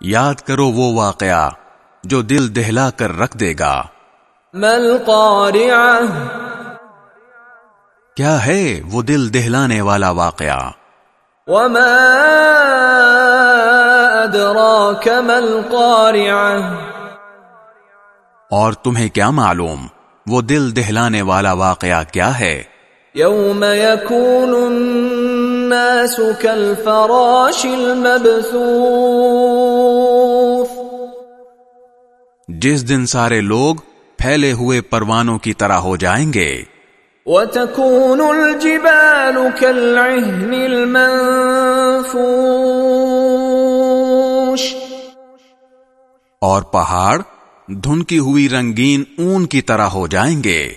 یاد کرو وہ واقعہ جو دل دہلا کر رکھ دے گا۔ القارعہ؟ کیا ہے وہ دل دہلانے والا واقعہ؟ وما ادراک اور تمہیں کیا معلوم وہ دل دہلانے والا واقعہ کیا ہے؟ یوم یکون الناس کالفراش المبثوث۔ جس دن سارے لوگ پھیلے ہوئے پروانوں کی طرح ہو جائیں گے۔ وتكون الجبال كالعهن المنفوش۔ اور پہاڑ دھنکی ہوئی رنگین اون کی طرح ہو جائیں گے۔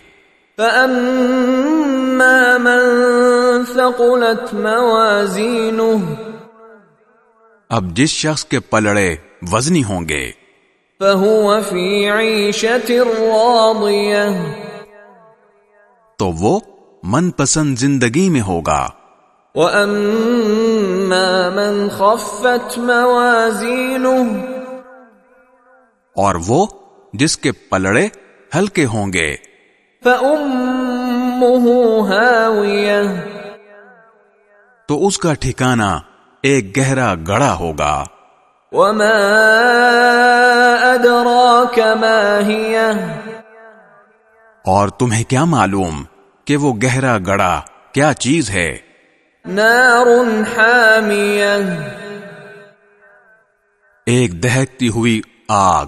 فأما من ثقلت موازينه اب جس شخص کے پلڑے وزنی ہوں گے فهو في عيشة راضية تو وہ من پسند زندگی میں ہوگا۔ وأما من خفت موازينه. اور وہ جس کے پلڑے ہلکے ہوں گے۔ فأمه هاوية. تو اس کا ٹھکانہ ایک گہرا گڑا ہوگا۔ وما أدراك ما هي اور تمہیں کیا معلوم کہ وہ گہرا گڑا کیا چیز ہے؟ نار حامية ایک دہکتی ہوئی آگ۔